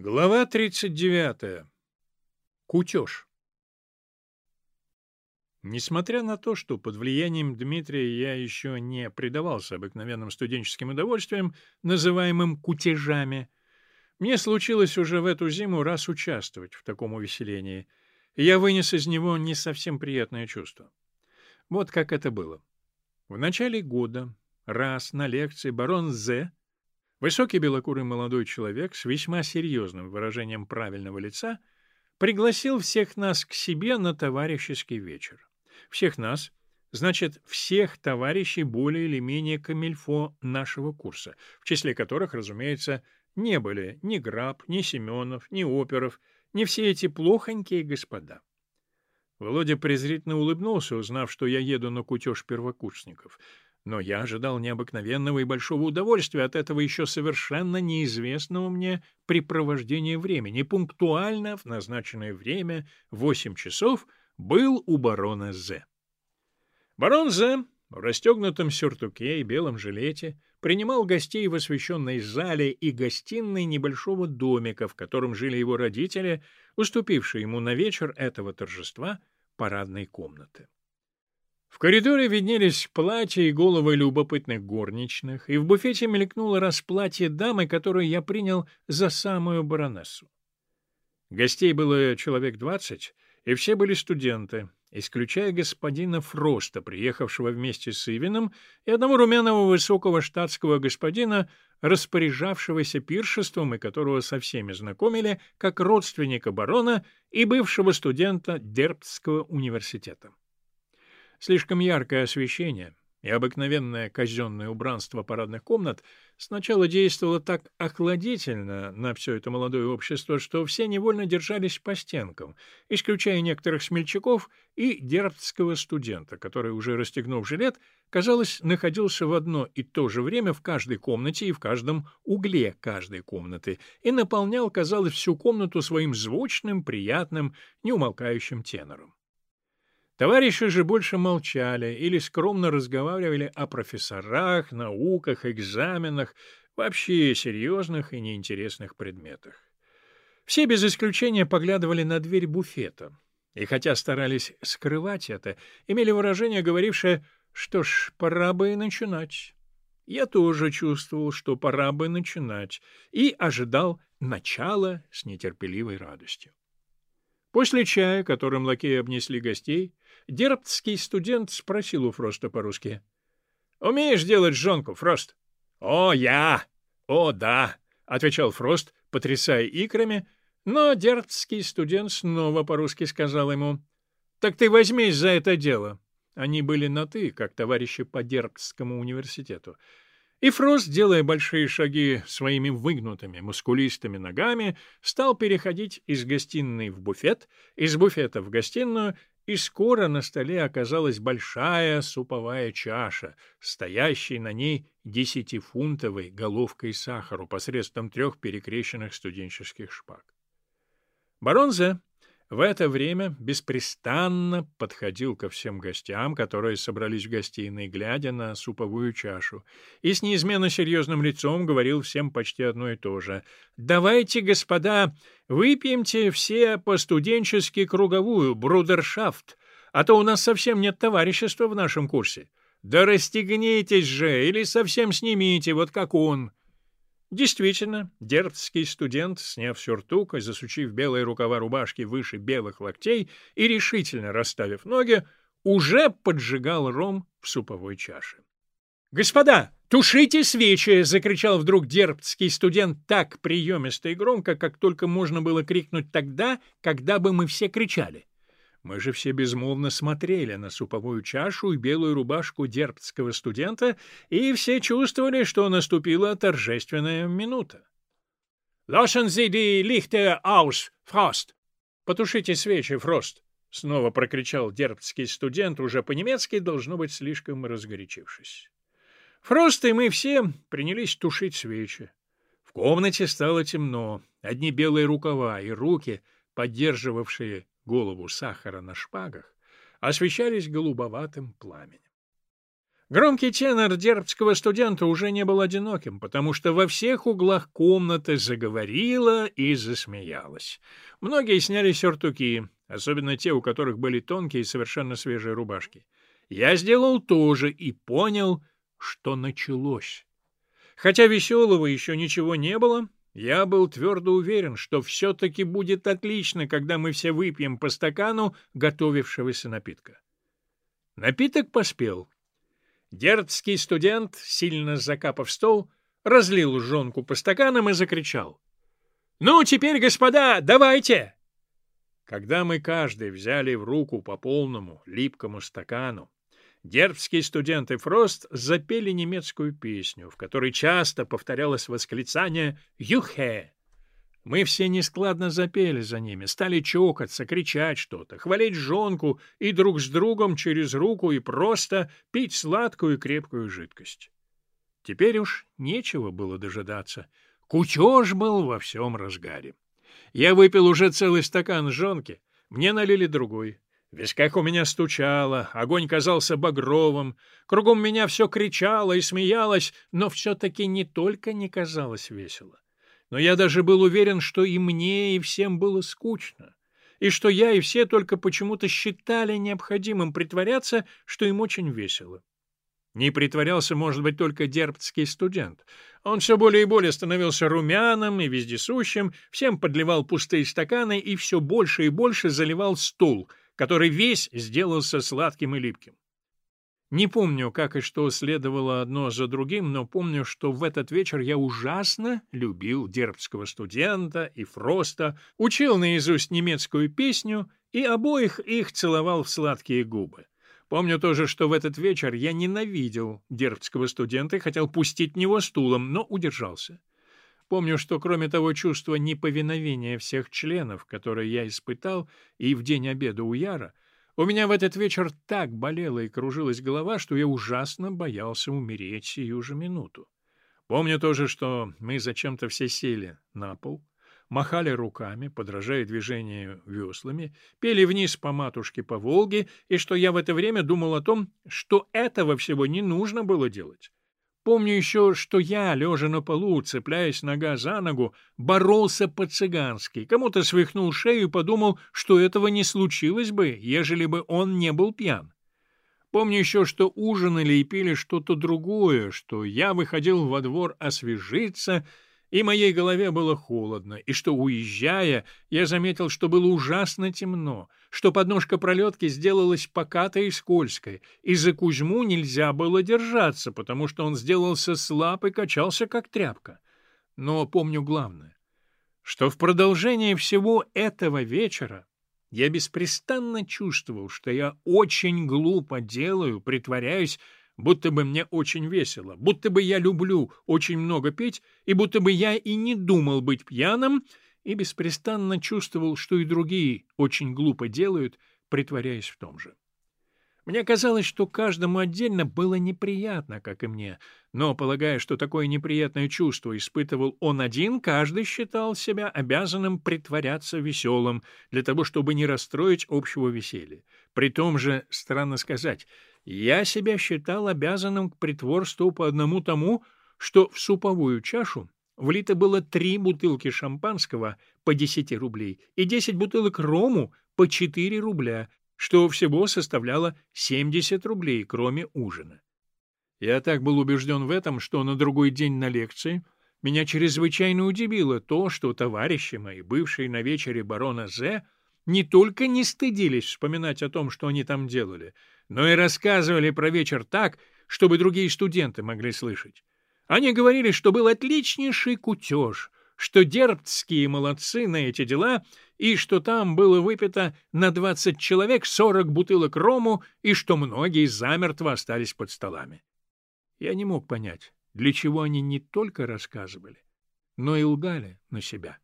Глава 39. Кутеж. Несмотря на то, что под влиянием Дмитрия я еще не предавался обыкновенным студенческим удовольствиям, называемым кутежами, мне случилось уже в эту зиму раз участвовать в таком увеселении, и я вынес из него не совсем приятное чувство. Вот как это было. В начале года раз на лекции барон З Высокий белокурый молодой человек с весьма серьезным выражением правильного лица пригласил всех нас к себе на товарищеский вечер. Всех нас, значит, всех товарищей более или менее камильфо нашего курса, в числе которых, разумеется, не были ни Граб, ни Семенов, ни Оперов, ни все эти плохонькие господа. Володя презрительно улыбнулся, узнав, что я еду на кутеж первокурсников — но я ожидал необыкновенного и большого удовольствия от этого еще совершенно неизвестного мне препровождения времени. Пунктуально в назначенное время, 8 часов, был у барона З. Барон З в расстегнутом сюртуке и белом жилете принимал гостей в освещенной зале и гостиной небольшого домика, в котором жили его родители, уступившие ему на вечер этого торжества парадной комнаты. В коридоре виднелись платья и головы любопытных горничных, и в буфете мелькнуло расплатье дамы, которую я принял за самую баронессу. Гостей было человек двадцать, и все были студенты, исключая господина Фроста, приехавшего вместе с Ивином, и одного румяного высокого штатского господина, распоряжавшегося пиршеством и которого со всеми знакомили как родственника барона и бывшего студента Дербтского университета. Слишком яркое освещение и обыкновенное казенное убранство парадных комнат сначала действовало так охладительно на все это молодое общество, что все невольно держались по стенкам, исключая некоторых смельчаков и дербтского студента, который, уже расстегнув жилет, казалось, находился в одно и то же время в каждой комнате и в каждом угле каждой комнаты и наполнял, казалось, всю комнату своим звучным, приятным, неумолкающим тенором. Товарищи же больше молчали или скромно разговаривали о профессорах, науках, экзаменах, вообще серьезных и неинтересных предметах. Все без исключения поглядывали на дверь буфета, и хотя старались скрывать это, имели выражение, говорившее «что ж, пора бы и начинать». Я тоже чувствовал, что пора бы начинать, и ожидал начала с нетерпеливой радостью. После чая, которым лакеи обнесли гостей, дербтский студент спросил у Фроста по-русски. — Умеешь делать жонку, Фрост? — О, я! О, да! — отвечал Фрост, потрясая икрами, но дербтский студент снова по-русски сказал ему. — Так ты возьмись за это дело. Они были на «ты», как товарищи по Дербтскому университету. И Фрост, делая большие шаги своими выгнутыми, мускулистыми ногами, стал переходить из гостиной в буфет, из буфета в гостиную, и скоро на столе оказалась большая суповая чаша, стоящей на ней десятифунтовой головкой сахару посредством трех перекрещенных студенческих шпаг. Барон Зе в это время беспрестанно подходил ко всем гостям, которые собрались в гостиной, глядя на суповую чашу, и с неизменно серьезным лицом говорил всем почти одно и то же. «Давайте, господа, выпьемте все по-студенчески круговую, брудершафт, а то у нас совсем нет товарищества в нашем курсе. Да расстегнитесь же или совсем снимите, вот как он». Действительно, дербский студент, сняв сюртук и засучив белые рукава рубашки выше белых локтей и решительно расставив ноги, уже поджигал ром в суповой чаше. «Господа, тушите свечи!» — закричал вдруг дербский студент так приемисто и громко, как только можно было крикнуть тогда, когда бы мы все кричали. Мы же все безмолвно смотрели на суповую чашу и белую рубашку дербтского студента, и все чувствовали, что наступила торжественная минута. «Lassen Sie die Lichter aus, Frost!» «Потушите свечи, Фрост!» — снова прокричал дербтский студент, уже по-немецки, должно быть, слишком разгорячившись. Фрост и мы все принялись тушить свечи. В комнате стало темно, одни белые рукава и руки, поддерживавшие голову сахара на шпагах, освещались голубоватым пламенем. Громкий тенор дербского студента уже не был одиноким, потому что во всех углах комнаты заговорила и засмеялась. Многие сняли сюртуки, особенно те, у которых были тонкие и совершенно свежие рубашки. Я сделал то же и понял, что началось. Хотя веселого еще ничего не было, я был твердо уверен, что все-таки будет отлично, когда мы все выпьем по стакану готовившегося напитка. Напиток поспел. Дердский студент, сильно закапав стол, разлил жонку по стаканам и закричал. «Ну, теперь, господа, давайте!» Когда мы каждый взяли в руку по полному липкому стакану, Дербские студенты Фрост запели немецкую песню, в которой часто повторялось восклицание «Юхе!». Мы все нескладно запели за ними, стали чокаться, кричать что-то, хвалить жонку и друг с другом через руку и просто пить сладкую и крепкую жидкость. Теперь уж нечего было дожидаться. Кутеж был во всем разгаре. Я выпил уже целый стакан жонки, мне налили другой. В висках у меня стучало, огонь казался багровым, кругом меня все кричало и смеялось, но все-таки не только не казалось весело. Но я даже был уверен, что и мне, и всем было скучно, и что я и все только почему-то считали необходимым притворяться, что им очень весело. Не притворялся, может быть, только дербцкий студент. Он все более и более становился румяным и вездесущим, всем подливал пустые стаканы и все больше и больше заливал стул — который весь сделался сладким и липким. Не помню, как и что следовало одно за другим, но помню, что в этот вечер я ужасно любил дербского студента и Фроста, учил наизусть немецкую песню и обоих их целовал в сладкие губы. Помню тоже, что в этот вечер я ненавидел дербского студента и хотел пустить в него стулом, но удержался. Помню, что кроме того чувства неповиновения всех членов, которое я испытал и в день обеда у Яра, у меня в этот вечер так болела и кружилась голова, что я ужасно боялся умереть сию же минуту. Помню тоже, что мы зачем-то все сели на пол, махали руками, подражая движению веслами, пели вниз по матушке по Волге, и что я в это время думал о том, что этого всего не нужно было делать. Помню еще, что я, лежа на полу, цепляясь нога за ногу, боролся по-цыгански, кому-то свихнул шею и подумал, что этого не случилось бы, ежели бы он не был пьян. Помню еще, что ужинали и пили что-то другое, что я выходил во двор освежиться — и моей голове было холодно, и что, уезжая, я заметил, что было ужасно темно, что подножка пролетки сделалась покатой и скользкой, и за Кузьму нельзя было держаться, потому что он сделался слаб и качался, как тряпка. Но помню главное, что в продолжении всего этого вечера я беспрестанно чувствовал, что я очень глупо делаю, притворяюсь, будто бы мне очень весело, будто бы я люблю очень много петь, и будто бы я и не думал быть пьяным, и беспрестанно чувствовал, что и другие очень глупо делают, притворяясь в том же. Мне казалось, что каждому отдельно было неприятно, как и мне, но, полагая, что такое неприятное чувство испытывал он один, каждый считал себя обязанным притворяться веселым, для того, чтобы не расстроить общего веселья. При том же, странно сказать, я себя считал обязанным к притворству по одному тому, что в суповую чашу влито было три бутылки шампанского по 10 рублей и 10 бутылок рому по 4 рубля, что всего составляло 70 рублей, кроме ужина. Я так был убежден в этом, что на другой день на лекции меня чрезвычайно удивило то, что товарищи мои, бывшие на вечере барона З., не только не стыдились вспоминать о том, что они там делали, но и рассказывали про вечер так, чтобы другие студенты могли слышать. Они говорили, что был отличнейший кутеж, что дербцкие молодцы на эти дела, и что там было выпито на 20 человек 40 бутылок рому, и что многие замертво остались под столами. Я не мог понять, для чего они не только рассказывали, но и лгали на себя.